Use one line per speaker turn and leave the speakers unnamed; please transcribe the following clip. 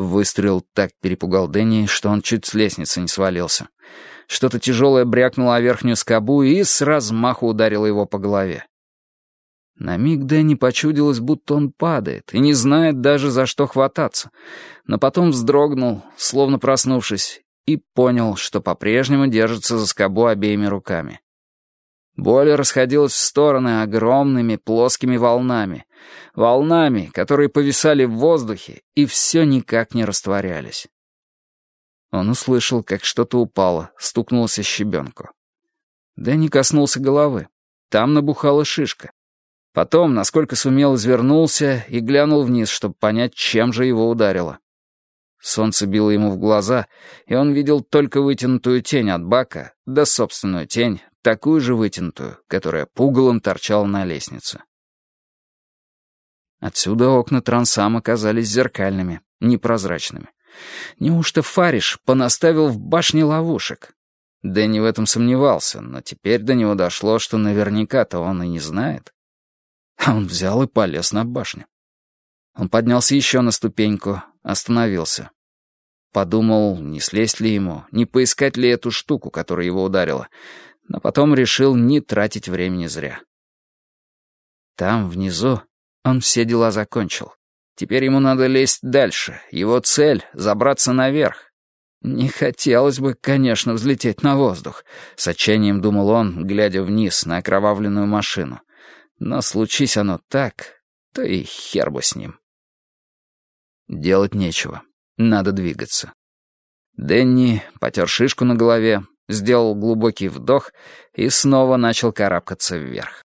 Выстрел так перепугал Дэнни, что он чуть с лестницы не свалился. Что-то тяжелое брякнуло о верхнюю скобу и с размаху ударило его по голове. На миг Дэнни почудилось, будто он падает и не знает даже, за что хвататься. Но потом вздрогнул, словно проснувшись, и понял, что по-прежнему держится за скобу обеими руками. Боль расходилась в стороны огромными плоскими волнами. Волнами, которые повисали в воздухе и все никак не растворялись. Он услышал, как что-то упало, стукнулось о щебенку. Дэнни коснулся головы. Там набухала шишка. Потом, насколько сумел, извернулся и глянул вниз, чтобы понять, чем же его ударило. Солнце било ему в глаза, и он видел только вытянутую тень от бака, да собственную тень, такую же вытянутую, которая пугалом торчала на лестнице. Отсюда окна трансам оказались зеркальными, непрозрачными. Неужто Фариш понаставил в башне ловушек? Дэнни в этом сомневался, но теперь до него дошло, что наверняка-то он и не знает. А он взял и полез на башню. Он поднялся еще на ступеньку, остановился. Подумал, не слезть ли ему, не поискать ли эту штуку, которая его ударила, но потом решил не тратить времени зря. Там, внизу, он все дела закончил. Теперь ему надо лезть дальше. Его цель — забраться наверх. Не хотелось бы, конечно, взлететь на воздух. С отчаянием думал он, глядя вниз на окровавленную машину. Но случись оно так, то и хер бы с ним. Делать нечего. Надо двигаться. Дэнни потер шишку на голове, сделал глубокий вдох и снова начал карабкаться вверх.